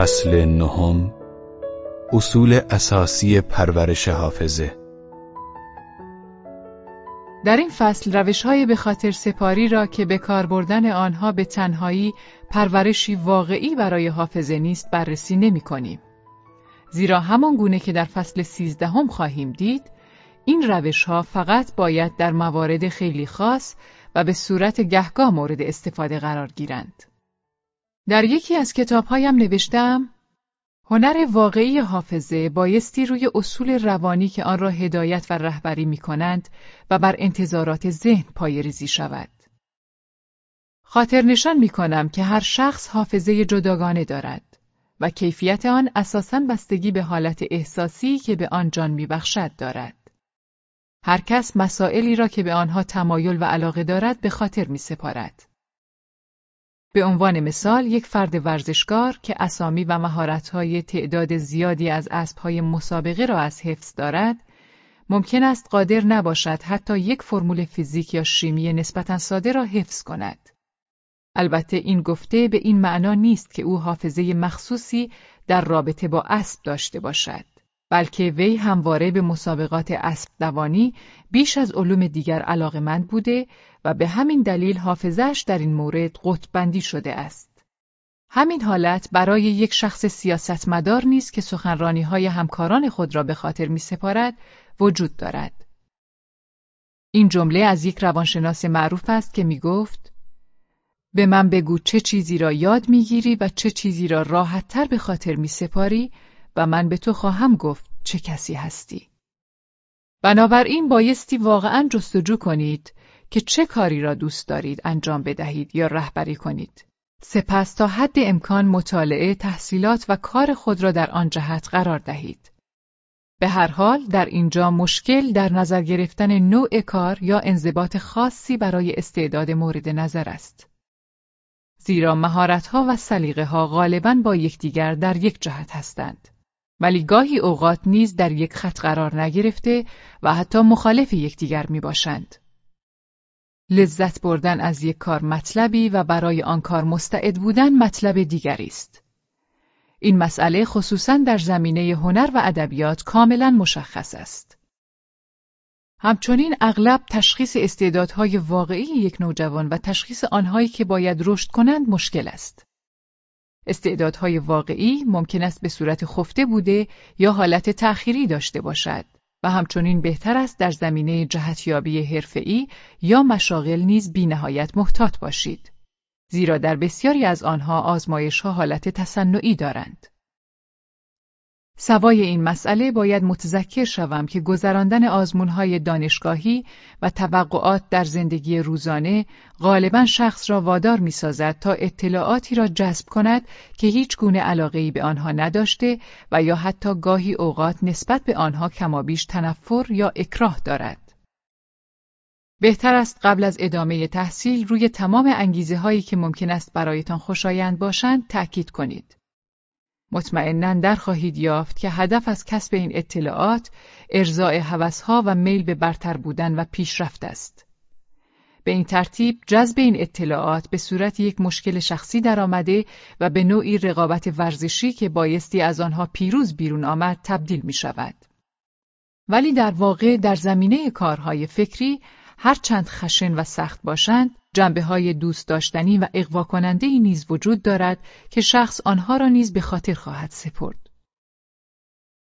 فصل نهم اصول اساسی پرورش حافظه در این فصل روش های به خاطر سپاری را که به کار بردن آنها به تنهایی پرورشی واقعی برای حافظه نیست بررسی نمی کنیم. زیرا همان گونه که در فصل سیزدهم خواهیم دید این روش ها فقط باید در موارد خیلی خاص و به صورت گهگاه مورد استفاده قرار گیرند. در یکی از کتابهایم نوشتم هنر واقعی حافظه بایستی روی اصول روانی که آن را هدایت و رهبری می کنند و بر انتظارات ذهن پای ریزی شود. خاطر نشان می کنم که هر شخص حافظه جداگانه دارد و کیفیت آن اساساً بستگی به حالت احساسی که به آن جان می بخشد دارد. هر کس مسائلی را که به آنها تمایل و علاقه دارد به خاطر می سپارد. به عنوان مثال یک فرد ورزشکار که اسامی و مهارت‌های تعداد زیادی از اسبهای مسابقه را از حفظ دارد، ممکن است قادر نباشد حتی یک فرمول فیزیک یا شیمی نسبتا ساده را حفظ کند. البته این گفته به این معنا نیست که او حافظه مخصوصی در رابطه با اسب داشته باشد. بلکه وی همواره به مسابقات اسب دوانی بیش از علوم دیگر علاقمند بوده و به همین دلیل حافظش در این مورد قطبندی شده است. همین حالت برای یک شخص سیاستمدار نیست که سخنرانی های همکاران خود را به خاطر می سپارد وجود دارد. این جمله از یک روانشناس معروف است که می گفت به من بگو چه چیزی را یاد می‌گیری و چه چیزی را راحتتر به خاطر می سپاری و من به تو خواهم گفت چه کسی هستی. بنابراین بایستی واقعا جستجو کنید که چه کاری را دوست دارید انجام بدهید یا رهبری کنید. سپس تا حد امکان مطالعه، تحصیلات و کار خود را در آن جهت قرار دهید. به هر حال در اینجا مشکل در نظر گرفتن نوع کار یا انضباط خاصی برای استعداد مورد نظر است. زیرا مهارت‌ها و سلیقه‌ها غالباً با یکدیگر در یک جهت هستند. ولی گاهی اوقات نیز در یک خط قرار نگرفته و حتی مخالف یکدیگر می باشند. لذت بردن از یک کار مطلبی و برای آن کار مستعد بودن مطلب دیگری است. این مسئله خصوصا در زمینه هنر و ادبیات کاملا مشخص است. همچنین اغلب تشخیص استعدادهای واقعی یک نوجوان و تشخیص آنهایی که باید رشد کنند مشکل است. استعدادهای واقعی ممکن است به صورت خفته بوده یا حالت تأخیری داشته باشد و همچنین بهتر است در زمینه جهتیابی حرفه‌ای یا مشاغل نیز بینهایت محتاط باشید. زیرا در بسیاری از آنها آزمایش ها حالت تصنعی دارند. سوای این مسئله باید متذکر شوم که گذراندن آزمونهای دانشگاهی و توقعات در زندگی روزانه غالبا شخص را وادار می‌سازد تا اطلاعاتی را جذب کند که هیچ گونه علاقه‌ای به آنها نداشته و یا حتی گاهی اوقات نسبت به آنها کمابیش تنفر یا اکراه دارد. بهتر است قبل از ادامه تحصیل روی تمام انگیزه هایی که ممکن است برایتان خوشایند باشند تأکید کنید. مطمئنا در خواهید یافت که هدف از کسب این اطلاعات ارزای هوسها و میل به برتر بودن و پیشرفت است. به این ترتیب جذب این اطلاعات به صورت یک مشکل شخصی درآمده و به نوعی رقابت ورزشی که بایستی از آنها پیروز بیرون آمد تبدیل می شود. ولی در واقع در زمینه کارهای فکری هر چند خشن و سخت باشند جنبه های دوست داشتنی و اقوا کننده ای نیز وجود دارد که شخص آنها را نیز به خاطر خواهد سپرد.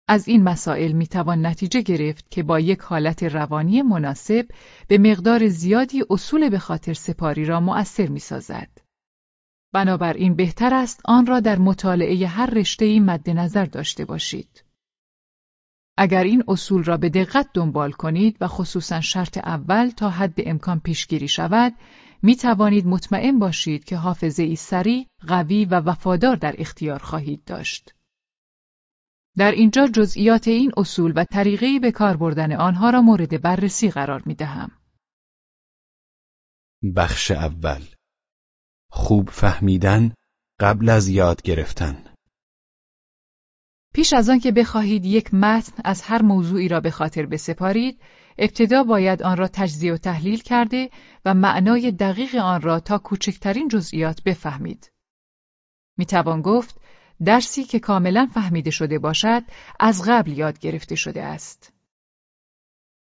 از این مسائل می توان نتیجه گرفت که با یک حالت روانی مناسب به مقدار زیادی اصول به خاطر سپاری را مؤثر می سازد. بنابراین بهتر است آن را در مطالعه هر رشته مد نظر داشته باشید. اگر این اصول را به دقت دنبال کنید و خصوصا شرط اول تا حد امکان پیشگیری شود، می توانید مطمئن باشید که حافظه ای سریع، قوی و وفادار در اختیار خواهید داشت. در اینجا جزئیات این اصول و طریقه به کار بردن آنها را مورد بررسی قرار می دهم. بخش اول خوب فهمیدن قبل از یاد گرفتن پیش از آن که بخواهید یک متن از هر موضوعی را به خاطر بسپارید، ابتدا باید آن را تجزیه و تحلیل کرده و معنای دقیق آن را تا کوچکترین جزئیات بفهمید. می توان گفت درسی که کاملا فهمیده شده باشد از قبل یاد گرفته شده است.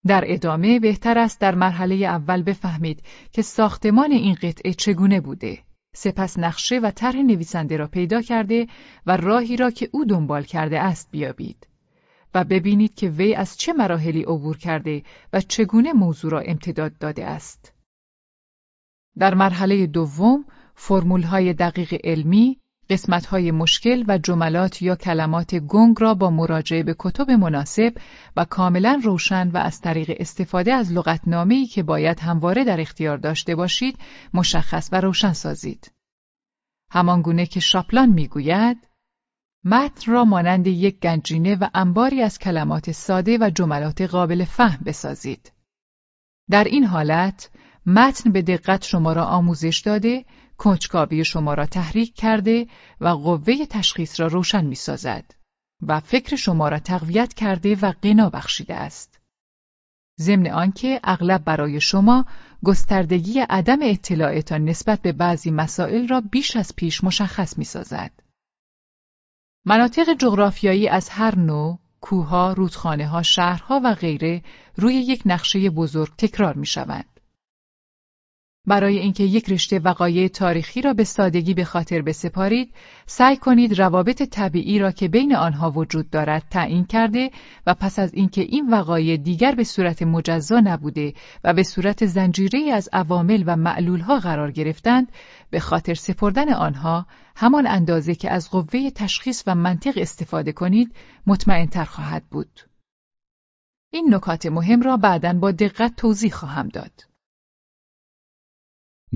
در ادامه بهتر است در مرحله اول بفهمید که ساختمان این قطعه چگونه بوده. سپس نقشه و طرح نویسنده را پیدا کرده و راهی را که او دنبال کرده است بیابید. و ببینید که وی از چه مراحلی عبور کرده و چگونه موضوع را امتداد داده است. در مرحله دوم، های دقیق علمی، های مشکل و جملات یا کلمات گنگ را با مراجعه به کتب مناسب و کاملا روشن و از طریق استفاده از لغتنامه‌ای که باید همواره در اختیار داشته باشید، مشخص و روشن سازید. همانگونه که شاپلان می‌گوید متن را مانند یک گنجینه و انباری از کلمات ساده و جملات قابل فهم بسازید. در این حالت متن به دقت شما را آموزش داده، کنجکاوی شما را تحریک کرده و قوه تشخیص را روشن می سازد و فکر شما را تقویت کرده و قنا بخشیده است. ضمن آنکه اغلب برای شما گستردگی عدم اطلاعتان نسبت به بعضی مسائل را بیش از پیش مشخص می سازد. مناطق جغرافیایی از هر نوع، کوهها، رودخانه ها، شهرها و غیره روی یک نقشه بزرگ تکرار می شوند. برای اینکه یک رشته وقایع تاریخی را به سادگی به خاطر بسپارید، سعی کنید روابط طبیعی را که بین آنها وجود دارد تعیین کرده و پس از اینکه این وقایع دیگر به صورت مجزا نبوده و به صورت زنجیره از عوامل و معلولها قرار گرفتند، به خاطر سپردن آنها همان اندازه که از قوه تشخیص و منطق استفاده کنید، مطمئنتر خواهد بود. این نکات مهم را بعدا با دقت توضیح خواهم داد.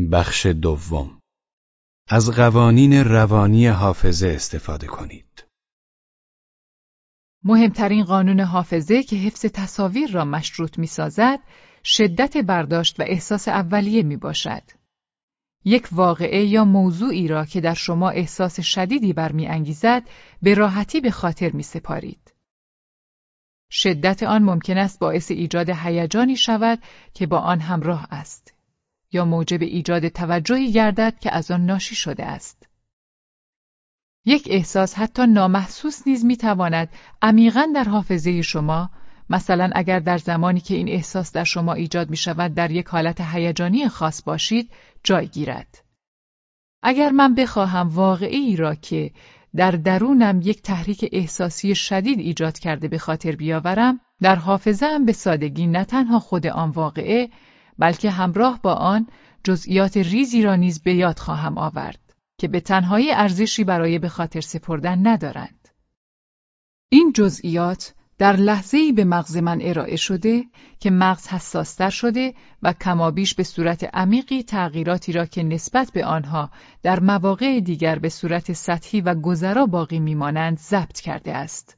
بخش دوم از قوانین روانی حافظه استفاده کنید. مهمترین قانون حافظه که حفظ تصاویر را مشروط می سازد، شدت برداشت و احساس اولیه می باشد. یک واقعه یا موضوعی را که در شما احساس شدیدی برمیانگیزد به راحتی به خاطر می سپارید. شدت آن ممکن است باعث ایجاد هیجانی شود که با آن همراه است. یا موجب ایجاد توجهی گردد که از آن ناشی شده است. یک احساس حتی نامحسوس نیز می‌تواند عمیقا در حافظه شما مثلا اگر در زمانی که این احساس در شما ایجاد می شود در یک حالت هیجانی خاص باشید جای گیرد. اگر من بخواهم واقعی را که در درونم یک تحریک احساسی شدید ایجاد کرده به خاطر بیاورم در حافظه هم به سادگی نه تنها خود آن واقعه بلکه همراه با آن جزئیات ریزی را نیز به یاد خواهم آورد که به تنهایی ارزشی برای به خاطر سپردن ندارند. این جزئیات در لحظه‌ای به مغز من ارائه شده که مغز حساستر شده و کمابیش به صورت عمیقی تغییراتی را که نسبت به آنها در مواقع دیگر به صورت سطحی و گذرا باقی میمانند ضبط کرده است.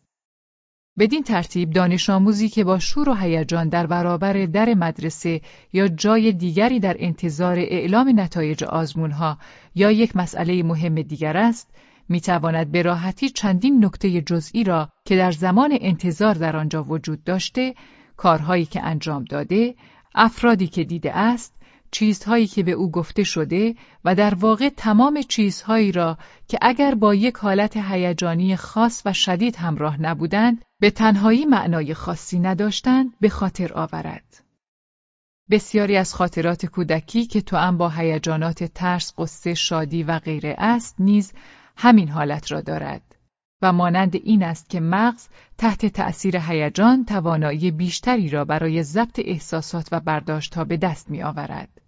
بدین ترتیب دانش آموزی که با شور و هیجان در برابر در مدرسه یا جای دیگری در انتظار اعلام نتایج آزمونها یا یک مسئله مهم دیگر است، می‌تواند به راحتی چندین نکته جزئی را که در زمان انتظار در آنجا وجود داشته، کارهایی که انجام داده، افرادی که دیده است، چیزهایی که به او گفته شده و در واقع تمام چیزهایی را که اگر با یک حالت هیجانی خاص و شدید همراه نبودند به تنهایی معنای خاصی نداشتند به خاطر آورد. بسیاری از خاطرات کودکی که تو هم با هیجانات ترس، قصه، شادی و غیره است نیز همین حالت را دارد و مانند این است که مغز تحت تأثیر هیجان توانایی بیشتری را برای ضبط احساسات و برداشتها به دست می آورد.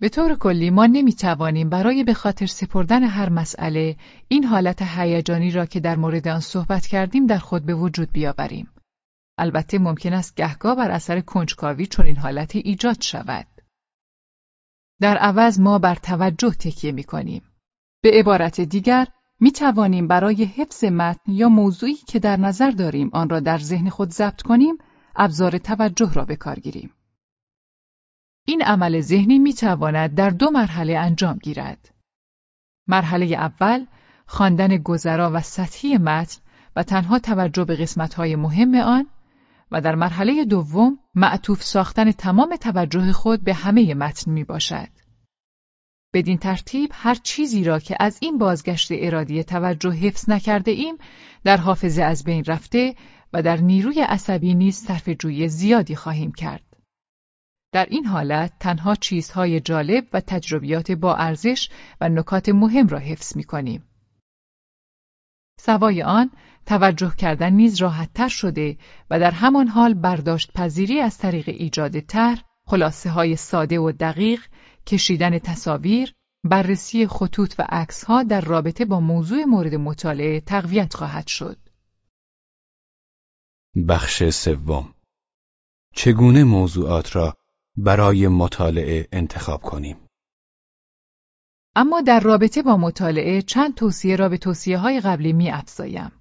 به طور کلی ما نمی توانیم برای به خاطر سپردن هر مسئله این حالت هیجانی را که در مورد آن صحبت کردیم در خود به وجود بیاوریم. البته ممکن است گهگاه بر اثر کنجکاوی چون این حالتی ایجاد شود. در عوض ما بر توجه تکیه می کنیم. به عبارت دیگر می توانیم برای حفظ متن یا موضوعی که در نظر داریم آن را در ذهن خود ضبط کنیم ابزار توجه را به کار گیریم. این عمل ذهنی می تواند در دو مرحله انجام گیرد. مرحله اول خواندن گذرا و سطحی متن و تنها توجه به قسمت‌های مهم آن و در مرحله دوم معطوف ساختن تمام توجه خود به همه متن می باشد. بدین ترتیب هر چیزی را که از این بازگشت ارادی توجه حفظ نکرده ایم در حافظه از بین رفته و در نیروی عصبی نیز صرف جوی زیادی خواهیم کرد. در این حالت تنها چیزهای جالب و تجربیات با ارزش و نکات مهم را حفظ می کنیم. سوای آن توجه کردن نیز راحتتر شده و در همان حال برداشت پذیری از طریق ایجاد طرح، خلاصه های ساده و دقیق، کشیدن تصاویر، بررسی خطوط و ها در رابطه با موضوع مورد مطالعه تقویت خواهد شد. بخش سوم چگونه موضوعات را برای مطالعه انتخاب کنیم؟ اما در رابطه با مطالعه چند توصیه را به توصیه های قبلی می افزایم.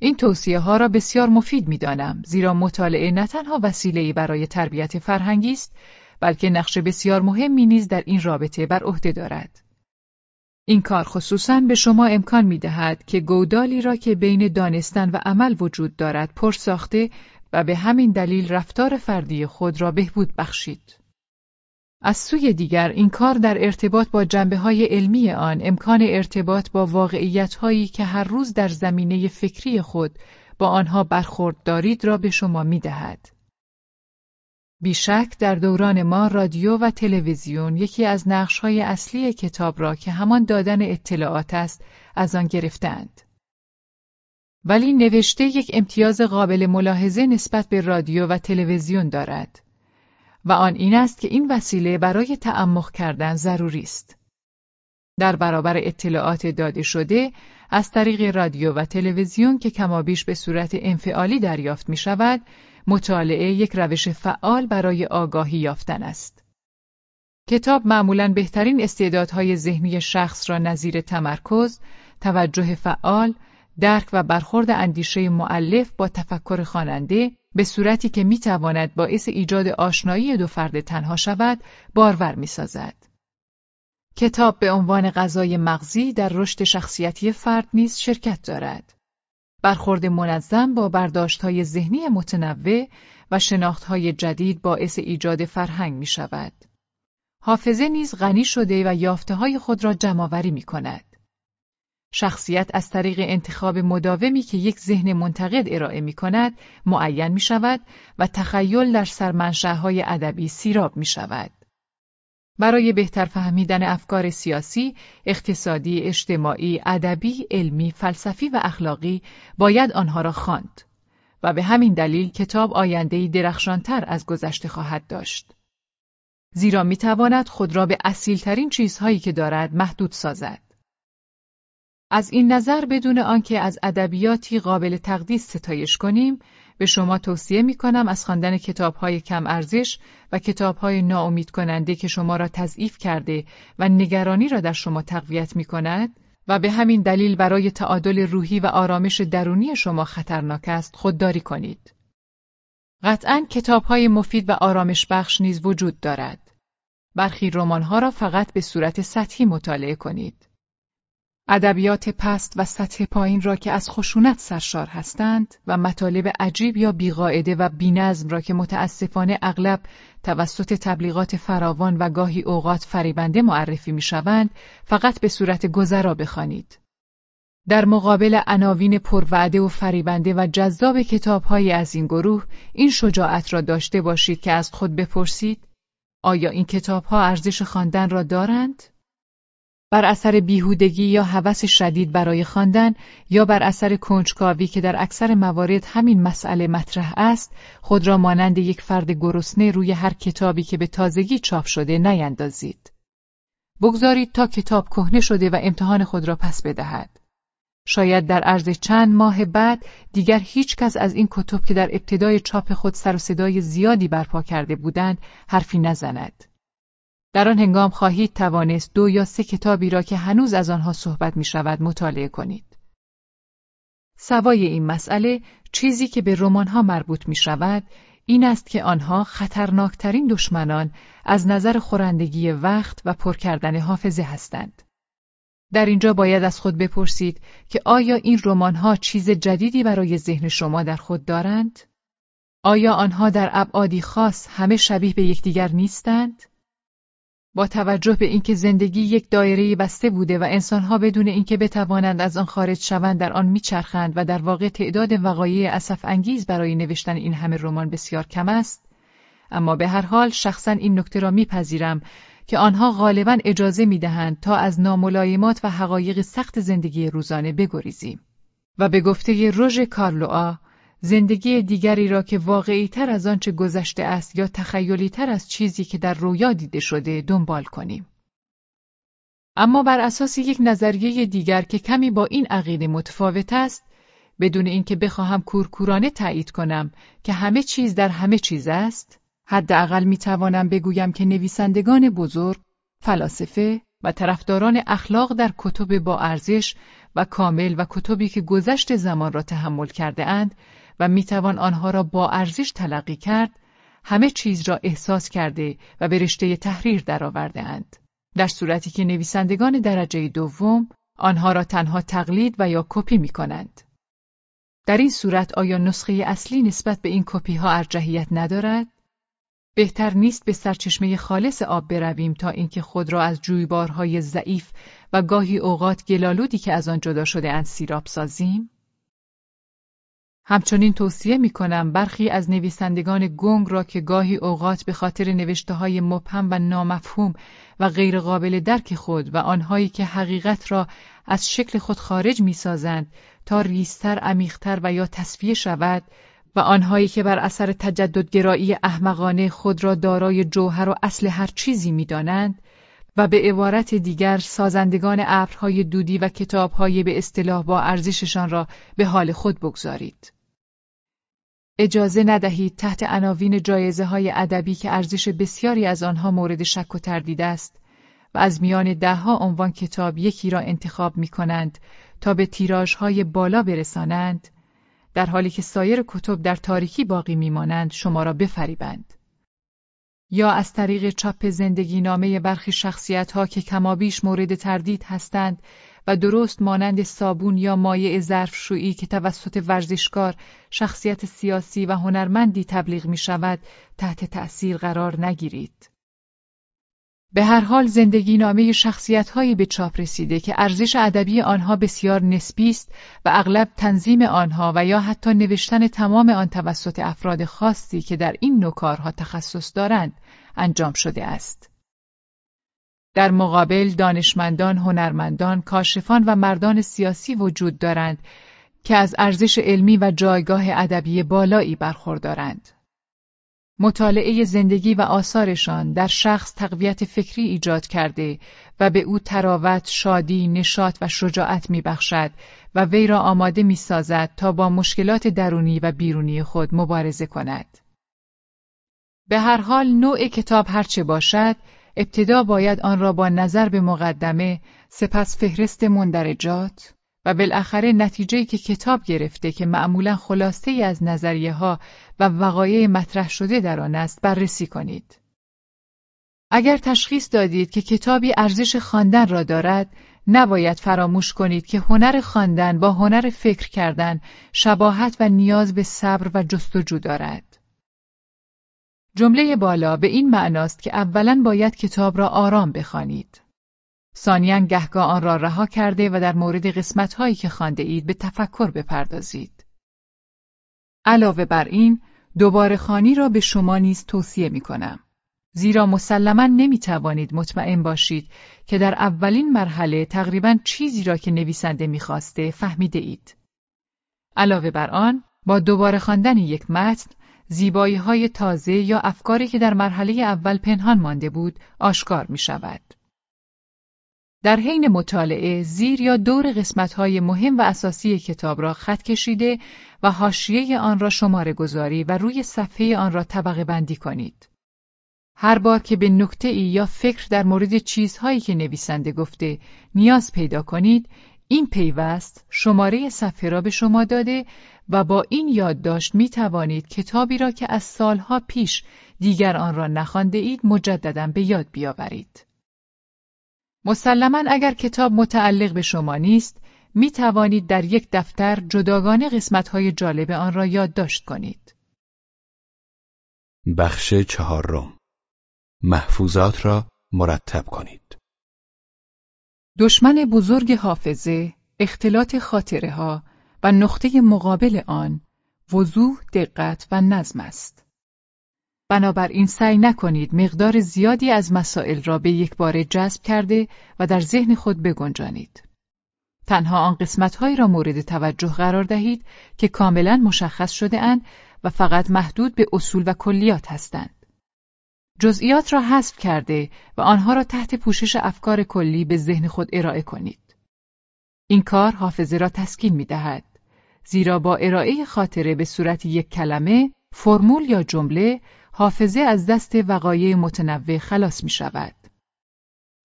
این توصیه ها را بسیار مفید می دانم زیرا مطالعه نه تنها وسیله برای تربیت فرهنگی است بلکه نقش بسیار مهمی نیز در این رابطه بر عهده دارد. این کار خصوصا به شما امکان می دهد که گودالی را که بین دانستن و عمل وجود دارد پر ساخته و به همین دلیل رفتار فردی خود را بهبود بخشید. از سوی دیگر این کار در ارتباط با جنبه های علمی آن امکان ارتباط با واقعیت هایی که هر روز در زمینه فکری خود با آنها برخورد دارید را به شما می دهد. بیشک در دوران ما رادیو و تلویزیون یکی از های اصلی کتاب را که همان دادن اطلاعات است از آن گرفتند. ولی نوشته یک امتیاز قابل ملاحظه نسبت به رادیو و تلویزیون دارد. و آن این است که این وسیله برای تعمق کردن ضروری است. در برابر اطلاعات داده شده از طریق رادیو و تلویزیون که کمابیش به صورت انفعالی دریافت می شود، مطالعه یک روش فعال برای آگاهی یافتن است. کتاب معمولا بهترین استعدادهای ذهنی شخص را نظیر تمرکز، توجه فعال، درک و برخورد اندیشه معلف با تفکر خواننده به صورتی که می‌تواند باعث ایجاد آشنایی دو فرد تنها شود بارور می‌سازد. کتاب به عنوان غذای مغزی در رشد شخصیتی فرد نیز شرکت دارد. برخورد منظم با برداشتهای ذهنی متنوع و شناختهای جدید باعث ایجاد فرهنگ می شود. حافظه نیز غنی شده و یافته های خود را جمعآوری می کند. شخصیت از طریق انتخاب مداومی که یک ذهن منتقد ارائه می کند معین می شود و تخیل در سرمنشأهای ادبی سیراب می شود. برای بهتر فهمیدن افکار سیاسی، اقتصادی، اجتماعی، ادبی، علمی، فلسفی و اخلاقی باید آنها را خواند و به همین دلیل کتاب آیندهی درخشانتر از گذشته خواهد داشت. زیرا می تواند خود را به اصیلترین چیزهایی که دارد محدود سازد. از این نظر بدون آنکه از ادبیاتی قابل تقدیس ستایش کنیم به شما توصیه می کنم از خواندن کتابهای کم ارزش و کتابهای ناامید کننده که شما را تضعیف کرده و نگرانی را در شما تقویت می کند و به همین دلیل برای تعادل روحی و آرامش درونی شما خطرناک است خودداری کنید. قطعا کتابهای مفید و آرامش بخش نیز وجود دارد. برخی رمان‌ها را فقط به صورت سطحی مطالعه کنید. ادبیات پست و سطح پایین را که از خشونت سرشار هستند و مطالب عجیب یا بیقاعده و بینظم را که متاسفانه اغلب توسط تبلیغات فراوان و گاهی اوقات فریبنده معرفی می‌شوند فقط به صورت گذرا بخوانید. در مقابل عناوین پروعده و فریبنده و جذاب کتابهایی از این گروه این شجاعت را داشته باشید که از خود بپرسید آیا این کتابها ارزش خواندن را دارند؟ بر اثر بیهودگی یا هوس شدید برای خواندن یا بر اثر کنجکاوی که در اکثر موارد همین مسئله مطرح است خود را مانند یک فرد گرسنه روی هر کتابی که به تازگی چاپ شده نیندازید. بگذارید تا کتاب کهنه شده و امتحان خود را پس بدهد. شاید در عرض چند ماه بعد دیگر هیچ کس از این کتب که در ابتدای چاپ خود سر و صدای زیادی برپا کرده بودند حرفی نزند. در آن هنگام خواهید توانست دو یا سه کتابی را که هنوز از آنها صحبت می شود مطالعه کنید. سوای این مسئله چیزی که به رمان‌ها مربوط می شود این است که آنها خطرناکترین دشمنان از نظر خورندگی وقت و پر کردن حافظه هستند. در اینجا باید از خود بپرسید که آیا این رمان‌ها چیز جدیدی برای ذهن شما در خود دارند؟ آیا آنها در ابعادی خاص همه شبیه به یکدیگر نیستند؟ با توجه به اینکه زندگی یک دایره بسته بوده و انسانها بدون اینکه بتوانند از آن خارج شوند در آن میچرخند و در واقع تعداد وقایع اسف انگیز برای نوشتن این همه رمان بسیار کم است. اما به هر حال شخصا این نکته را میپذیرم که آنها غالبا اجازه می‌دهند تا از ناملایمات و حقایق سخت زندگی روزانه بگریزیم. و به گفته روژ کارلوآ زندگی دیگری را که واقعی تر از آنچه گذشته است یا تخیلی تر از چیزی که در رویا دیده شده دنبال کنیم. اما بر اساس یک نظریه دیگر که کمی با این عقیده متفاوت است، بدون اینکه بخواهم کورکورانه تایید کنم که همه چیز در همه چیز است، حداقل می توانم بگویم که نویسندگان بزرگ، فلاسفه و طرفداران اخلاق در کتب با ارزش و کامل و کتبی که گذشت زمان را تحمل کرده اند و می‌توان آنها را با ارزش تلقی کرد همه چیز را احساس کرده و به رشته تحریر درآورده اند. در صورتی که نویسندگان درجه دوم آنها را تنها تقلید و یا کپی می کنند. در این صورت آیا نسخه اصلی نسبت به این کپی ها ارجحیت ندارد؟ بهتر نیست به سرچشمه خالص آب برویم تا اینکه خود را از جویبارهای ضعیف و گاهی اوقات گلالودی که از آن جدا شده اند سیراب سازیم؟ همچنین توصیه می کنم برخی از نویسندگان گنگ را که گاهی اوقات به خاطر نوشته های مبهم و نامفهوم و غیرقابل درک خود و آنهایی که حقیقت را از شکل خود خارج می سازند تا ریستر، عمیقتر و یا تصفیه شود و آنهایی که بر اثر تجددگرایی احمقانه خود را دارای جوهر و اصل هر چیزی می دانند و به عبارت دیگر سازندگان ابرهای دودی و کتابهای به اصطلاح با ارزششان را به حال خود بگذارید. اجازه ندهید تحت عناوین جایزه های ادبی که ارزش بسیاری از آنها مورد شک و تردید است و از میان دهها عنوان کتاب یکی را انتخاب می کنند تا به های بالا برسانند در حالی که سایر کتب در تاریکی باقی میمانند شما را بفریبند. یا از طریق چاپ زندگی نامه برخی شخصیت ها که کمابیش مورد تردید هستند و درست مانند صابون یا مایع ظرفشویی که توسط ورزشکار شخصیت سیاسی و هنرمندی تبلیغ می شود تحت تأثیر قرار نگیرید. به هر حال زندگی نامه شخصیت هایی به چاپ رسیده که ارزش ادبی آنها بسیار نسبی است و اغلب تنظیم آنها و یا حتی نوشتن تمام آن توسط افراد خاصی که در این نوع کارها تخصص دارند انجام شده است. در مقابل دانشمندان، هنرمندان، کاشفان و مردان سیاسی وجود دارند که از ارزش علمی و جایگاه ادبی بالایی برخوردارند. مطالعه زندگی و آثارشان در شخص تقویت فکری ایجاد کرده و به او تراوت، شادی، نشاط و شجاعت میبخشد و وی را آماده می‌سازد تا با مشکلات درونی و بیرونی خود مبارزه کند. به هر حال نوع کتاب هرچه باشد، ابتدا باید آن را با نظر به مقدمه، سپس فهرست مندرجات، و بالاخره نتیجه که کتاب گرفته که معمولا خلاصه ای از نظریه ها و وقایع مطرح شده در آن است بررسی کنید. اگر تشخیص دادید که کتابی ارزش خواندن را دارد، نباید فراموش کنید که هنر خواندن با هنر فکر کردن شباهت و نیاز به صبر و جستجو دارد. جمله بالا به این معناست که اولا باید کتاب را آرام بخوانید. ثانیا گهگاه آن را رها کرده و در مورد قسمتهایی که خانده اید به تفکر بپردازید. علاوه بر این، دوباره خانی را به شما نیز توصیه می کنم. زیرا مسلما نمی توانید مطمئن باشید که در اولین مرحله تقریبا چیزی را که نویسنده می‌خواسته فهمیده اید. علاوه بر آن، با دوباره خواندن یک متن، زیبایی های تازه یا افکاری که در مرحله اول پنهان مانده بود، آشکار می شود. در حین مطالعه زیر یا دور قسمت‌های مهم و اساسی کتاب را خط کشیده و حاشیه آن را شماره گذاری و روی صفحه آن را طبقه بندی کنید. هر بار که به نکته ای یا فکر در مورد چیزهایی که نویسنده گفته نیاز پیدا کنید، این پیوست شماره صفحه را به شما داده و با این یادداشت می توانید کتابی را که از سالها پیش دیگر آن را نخوانده اید مجددا به یاد بیاورید. مسلما اگر کتاب متعلق به شما نیست، می توانید در یک دفتر جداگانه قسمتهای جالب آن را یادداشت کنید. بخش چهارم محفوظات را مرتب کنید. دشمن بزرگ حافظه، اختلاط خاطره ها و نقطه مقابل آن وضوح، دقت و نظم است. بنابراین سعی نکنید مقدار زیادی از مسائل را به یک بار جذب کرده و در ذهن خود بگنجانید. تنها آن قسمتهایی را مورد توجه قرار دهید که کاملا مشخص شده اند و فقط محدود به اصول و کلیات هستند. جزئیات را حذف کرده و آنها را تحت پوشش افکار کلی به ذهن خود ارائه کنید. این کار حافظه را تسکین می دهد. زیرا با ارائه خاطره به صورت یک کلمه، فرمول یا جمله، حافظه از دست وقایع متنوع خلاص می شود.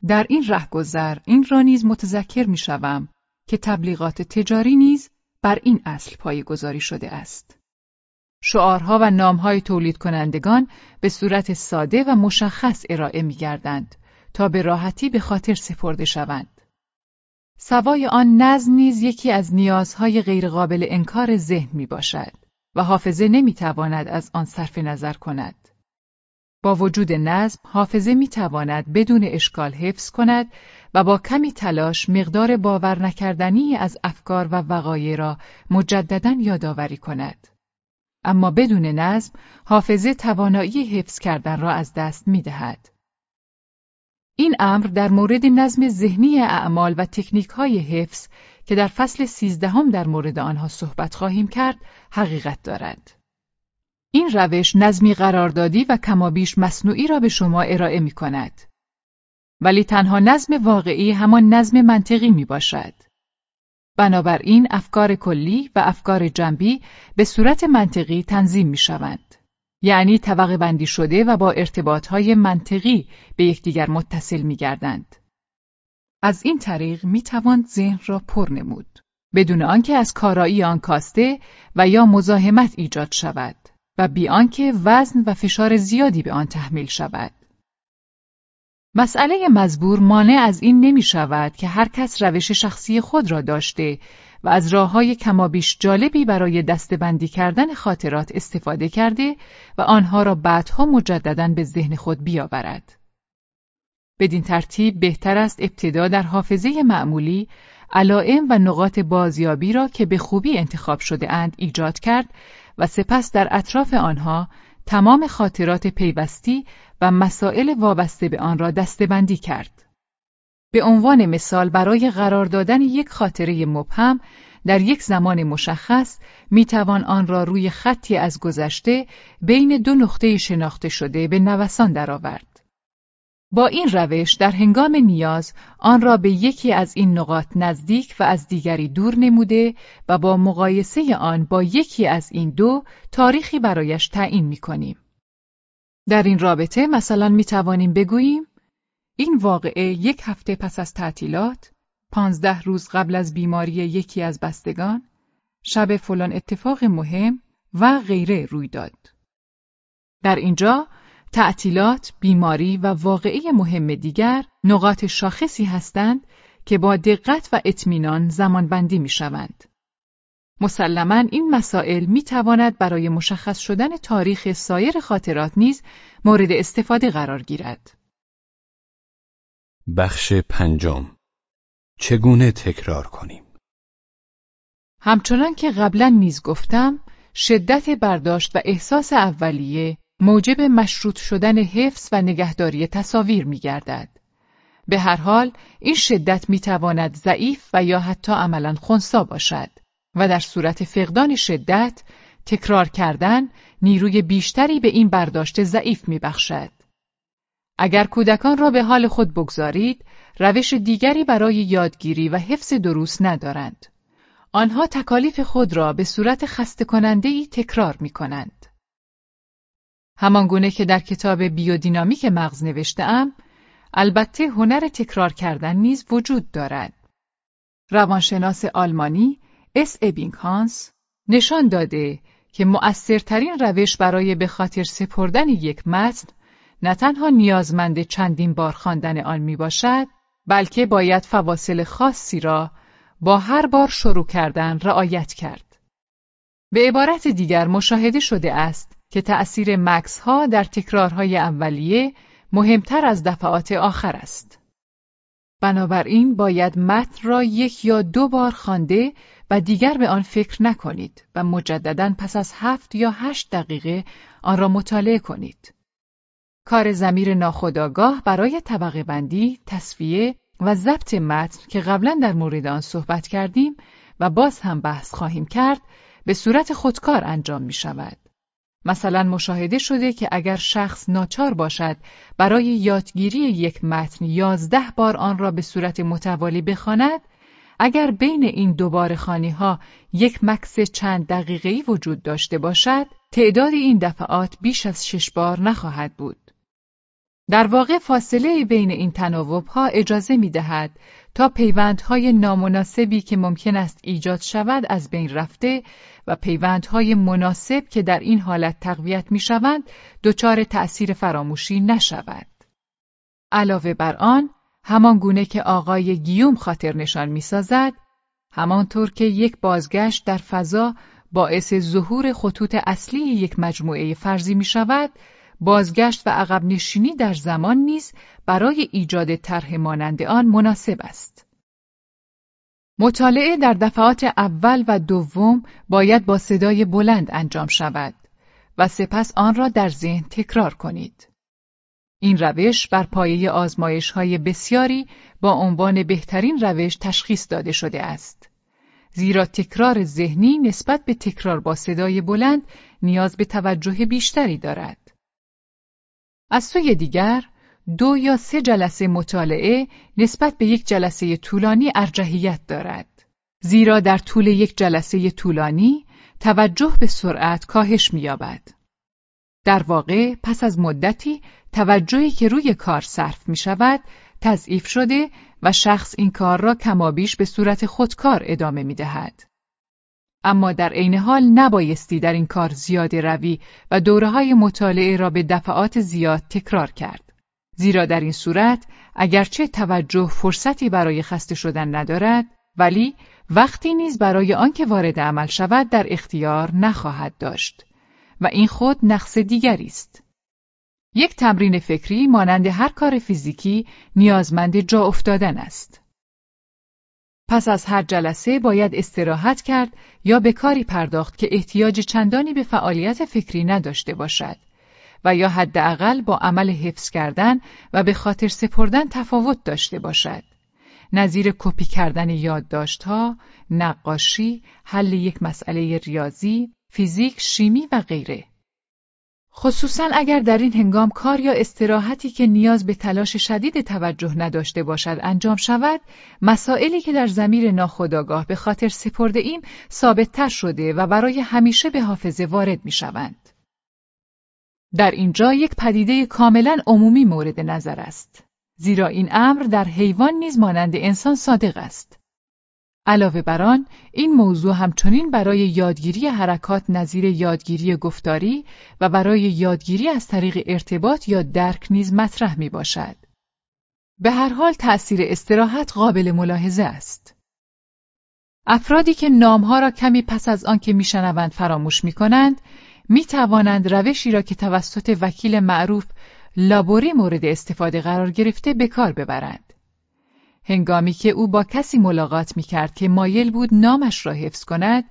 در این رهگذر این را نیز متذکر می شوم که تبلیغات تجاری نیز بر این اصل پایگذاری شده است. شعارها و نامهای تولید کنندگان به صورت ساده و مشخص ارائه می گردند تا به راحتی به خاطر سپرده شوند. سوای آن نظم نیز یکی از نیازهای غیرقابل انکار ذهن می باشد و حافظه نمی تواند از آن صرف نظر کند. با وجود نظم، حافظه می تواند بدون اشکال حفظ کند و با کمی تلاش مقدار باور نکردنی از افکار و وقایع را مجددا یادآوری کند. اما بدون نظم، حافظه توانایی حفظ کردن را از دست می دهد. این امر در مورد نظم ذهنی اعمال و تکنیک های حفظ که در فصل سیزدهم در مورد آنها صحبت خواهیم کرد، حقیقت دارد. این روش نظمی قراردادی و کمابیش مصنوعی را به شما ارائه می کند. ولی تنها نظم واقعی همان نظم منطقی می باشد. بنابراین افکار کلی و افکار جنبی به صورت منطقی تنظیم می شوند. یعنی طبقه بندی شده و با ارتباطهای منطقی به یکدیگر متصل می گردند. از این طریق می توان ذهن را پر نمود بدون آنکه از کارایی آن کاسته و یا مزاحمت ایجاد شود و بی آنکه وزن و فشار زیادی به آن تحمیل شود. مسئله مزبور مانع از این نمی شود که هر کس روش شخصی خود را داشته و از راه های کمابیش جالبی برای دستبندی کردن خاطرات استفاده کرده و آنها را بعدها مجددا به ذهن خود بیاورد. بدین ترتیب بهتر است ابتدا در حافظه معمولی علائم و نقاط بازیابی را که به خوبی انتخاب شده اند ایجاد کرد و سپس در اطراف آنها تمام خاطرات پیوستی و مسائل وابسته به آن را دستبندی کرد. به عنوان مثال برای قرار دادن یک خاطره مبهم در یک زمان مشخص می توان آن را روی خطی از گذشته بین دو نقطه شناخته شده به نوسان درآورد. با این روش در هنگام نیاز آن را به یکی از این نقاط نزدیک و از دیگری دور نموده و با مقایسه آن با یکی از این دو تاریخی برایش تعیین می کنیم. در این رابطه مثلا می توانیم بگوییم این واقعه یک هفته پس از تعطیلات، پانزده روز قبل از بیماری یکی از بستگان، شب فلان اتفاق مهم و غیره روی داد. در اینجا تعطیلات، بیماری و واقعه مهم دیگر نقاط شاخصی هستند که با دقت و اطمینان زمانبندی می شوند. مسلما این مسائل می تواند برای مشخص شدن تاریخ سایر خاطرات نیز مورد استفاده قرار گیرد. بخش پنجم چگونه تکرار کنیم؟ همچنان که قبلا نیز گفتم شدت برداشت و احساس اولیه موجب مشروط شدن حفظ و نگهداری تصاویر می گردد. به هر حال این شدت می تواند ضعیف و یا حتی عملا خونسا باشد و در صورت فقدان شدت تکرار کردن نیروی بیشتری به این برداشت ضعیف می بخشد. اگر کودکان را به حال خود بگذارید، روش دیگری برای یادگیری و حفظ دروس ندارند. آنها تکالیف خود را به صورت خسته کننده ای تکرار می کنند. همانگونه که در کتاب بیودینامیک مغز نوشتهام، البته هنر تکرار کردن نیز وجود دارد. روانشناس آلمانی اس هانس نشان داده که مؤثرترین روش برای به خاطر سپردن یک متن نه تنها نیازمند چندین بار خواندن آن می باشد بلکه باید فواصل خاصی را با هر بار شروع کردن رعایت کرد. به عبارت دیگر مشاهده شده است که تأثیر مکس ها در تکرارهای اولیه مهمتر از دفعات آخر است. بنابراین باید متن را یک یا دو بار خوانده و دیگر به آن فکر نکنید و مجددا پس از هفت یا هشت دقیقه آن را مطالعه کنید. کار زمیر ناخودآگاه برای طبقه بندی، تصفیه و ضبط متن که قبلا در مورد آن صحبت کردیم و باز هم بحث خواهیم کرد به صورت خودکار انجام می شود. مثلا مشاهده شده که اگر شخص ناچار باشد برای یادگیری یک متن یازده بار آن را به صورت متوالی بخواند، اگر بین این دوباره خانی ها یک مکس چند دقیقه‌ای وجود داشته باشد، تعداد این دفعات بیش از شش بار نخواهد بود. در واقع فاصله بین این تناوب ها اجازه می دهد تا پیوندهای نامناسبی که ممکن است ایجاد شود از بین رفته و پیوندهای مناسب که در این حالت تقویت می شوند دچار تأثیر فراموشی نشود. علاوه بر آن، همان گونه که آقای گیوم خاطر نشان می سازد، همانطور که یک بازگشت در فضا باعث ظهور خطوط اصلی یک مجموعه فرضی می شود، بازگشت و عقب نشینی در زمان نیز برای ایجاد طرح مانند آن مناسب است. مطالعه در دفعات اول و دوم باید با صدای بلند انجام شود و سپس آن را در ذهن تکرار کنید. این روش بر پایه آزمایش های بسیاری با عنوان بهترین روش تشخیص داده شده است. زیرا تکرار ذهنی نسبت به تکرار با صدای بلند نیاز به توجه بیشتری دارد. از سوی دیگر دو یا سه جلسه مطالعه نسبت به یک جلسه طولانی ارجحیت دارد. زیرا در طول یک جلسه طولانی توجه به سرعت کاهش می‌یابد. در واقع پس از مدتی توجهی که روی کار صرف می شود تضعیف شده و شخص این کار را کمابیش به صورت خودکار ادامه می دهد. اما در عین حال نبایستی در این کار زیاده روی و دوره های مطالعه را به دفعات زیاد تکرار کرد. زیرا در این صورت اگرچه توجه فرصتی برای خسته شدن ندارد ولی وقتی نیز برای آنکه وارد عمل شود در اختیار نخواهد داشت و این خود نقص دیگری است. یک تمرین فکری مانند هر کار فیزیکی نیازمند جا افتادن است. پس از هر جلسه باید استراحت کرد یا به کاری پرداخت که احتیاج چندانی به فعالیت فکری نداشته باشد و یا حداقل با عمل حفظ کردن و به خاطر سپردن تفاوت داشته باشد. نظیر کپی کردن یادداشت‌ها، نقاشی، حل یک مسئله ریاضی، فیزیک، شیمی و غیره. خصوصا اگر در این هنگام کار یا استراحتی که نیاز به تلاش شدید توجه نداشته باشد انجام شود، مسائلی که در زمیر ناخودآگاه به خاطر سپرده ایم ثابتتر شده و برای همیشه به حافظه وارد می شوند. در اینجا یک پدیده کاملا عمومی مورد نظر است. زیرا این امر در حیوان نیز مانند انسان صادق است. علاوه بر آن، این موضوع همچنین برای یادگیری حرکات نظیر یادگیری گفتاری و برای یادگیری از طریق ارتباط یا درک نیز مطرح می باشد. به هر حال تأثیر استراحت قابل ملاحظه است. افرادی که نامها را کمی پس از آنکه میشنوند فراموش می کنند، می توانند روشی را که توسط وکیل معروف لابوری مورد استفاده قرار گرفته به کار ببرند. هنگامی که او با کسی ملاقات می کرد که مایل بود نامش را حفظ کند،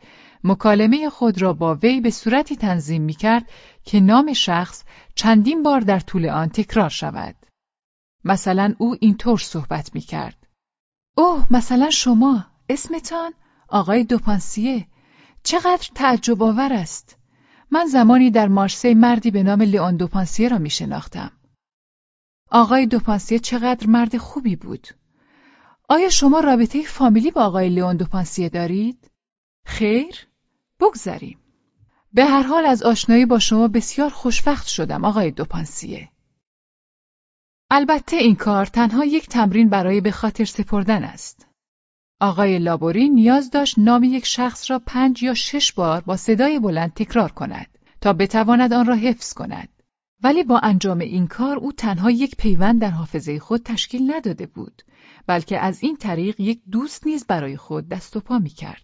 مکالمه خود را با وی به صورتی تنظیم می کرد که نام شخص چندین بار در طول آن تکرار شود. مثلا او اینطور صحبت می کرد. اوه مثلا شما اسمتان آقای دوپانسیه چقدر تعجب آور است. من زمانی در مارسی مردی به نام لیون دوپانسیه را می شناختم. آقای دوپانسیه چقدر مرد خوبی بود. آیا شما رابطه فامیلی با آقای لیون دوپانسیه دارید؟ خیر؟ بگذریم. به هر حال از آشنایی با شما بسیار خوشبخت شدم آقای دوپانسیه. البته این کار تنها یک تمرین برای به خاطر سپردن است. آقای لابوری نیاز داشت نام یک شخص را پنج یا شش بار با صدای بلند تکرار کند تا بتواند آن را حفظ کند. ولی با انجام این کار او تنها یک پیوند در حافظه خود تشکیل نداده بود بلکه از این طریق یک دوست نیز برای خود دست و پا می کرد.